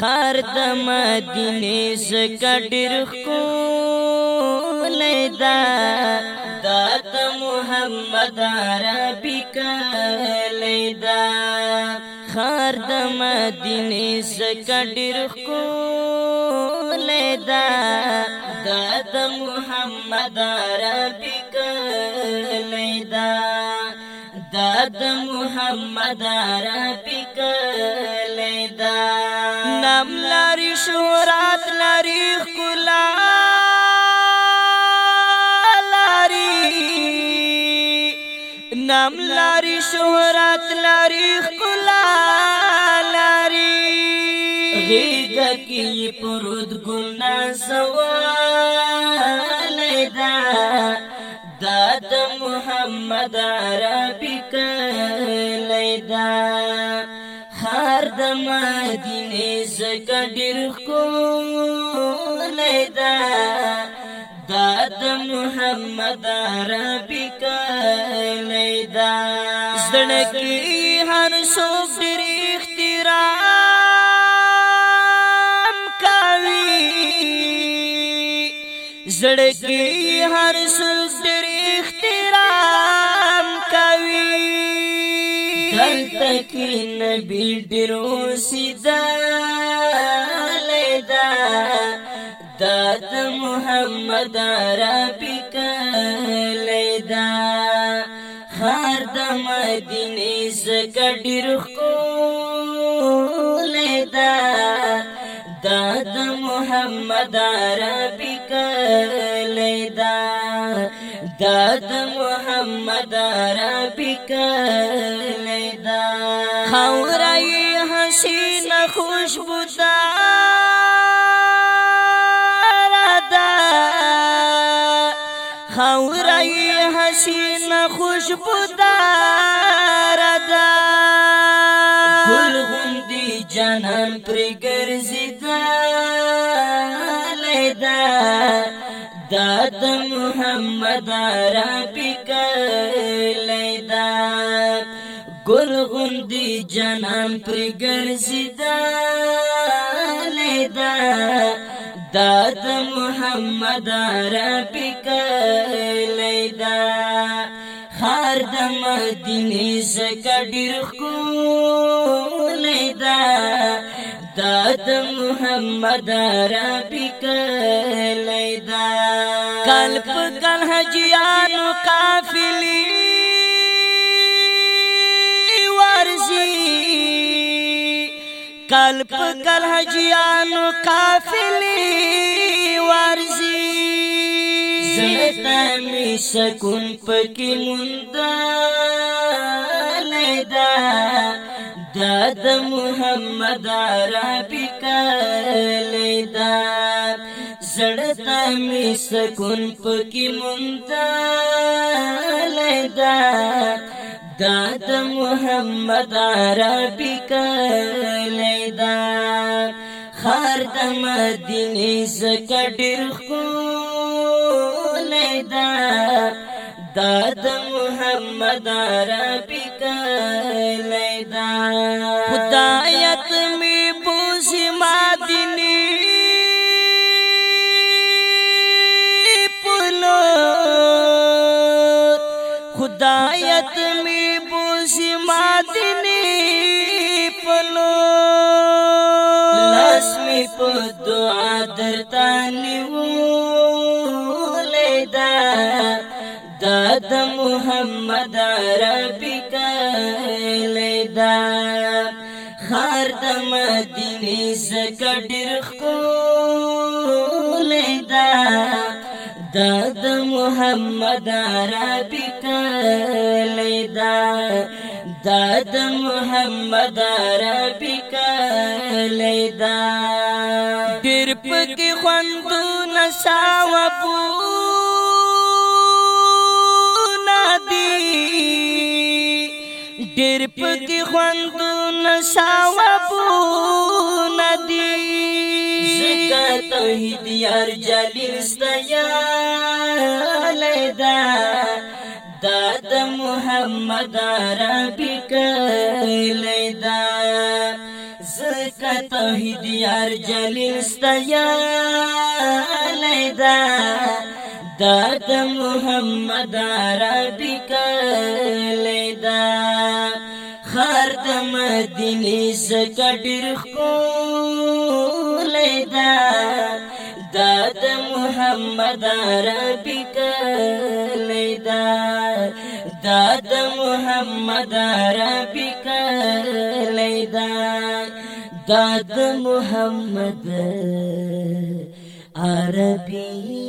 خار د مدینه سکډر کو لیدا دات محمد عربی کا لیدا خار د مدینه سکډر کو لیدا دات محمد عربی کا لیدا دات محمد عربی کا شهرت لري ښکلا لري نام لري شهرت لري ښکلا لري غید کی پرود ګل زوال دا داد محمد عربی کلیدا د مدینه زکه ډیر ښکلی ده دا د محمد عربی کلی ده زړکی هر څوک ډیر احترام کوي زړکی هر څوک ډیر هر تک نبی ډیرو سیدا لیدا داد محمد ربک لیدا خار د مدینه زګ ډیر خو لیدا داد محمد ربک لیدا داد محمد ربک لیدا خورای حسین خوشبو داردا خورای حسین خوشبو داردا گل غندی جانان پرګ دا د محمد عربی کلیدا ګل غوندی جنان پر ګرځیدا لیدا دا د محمد عربی کلیدا خار د مدینه زګډیر خو لیدا داد محمد عربی کلیدا کل پکل حجیانو کافلی ورزی کل پکل حجیانو کافلی ورزی زلتا می سکون پکی مندا لیدا دا د محمد عربی کلیدا زړتا می سکون پکې مونتا لیدا دا د محمد عربی کلیدا خار د مدینه زکړ ډیر خو لیدا داد محمد عربی کا لیدا ہدایت میں پوسی مادنی پلور ہدایت میں پوسی مادنی پلور لسمی پود د محمد ربک لیدا خار د مدینه زکډر خو لیدا د محمد ربک لیدا د محمد ربک لیدا ډیر پکې خوندو نشاو پور کرپ کی خوند نشاو ابو ندی زکا توحید یار جلیل ستیا لیدا داد محمد عربی کلیدا زکا توحید یار جلیل ستیا لیدا داد محمد عربی کلیدا خار د مدینه زکه ډیر خولې دا د محمد عربی کلی دا د محمد عربی کلی دا د محمد عربی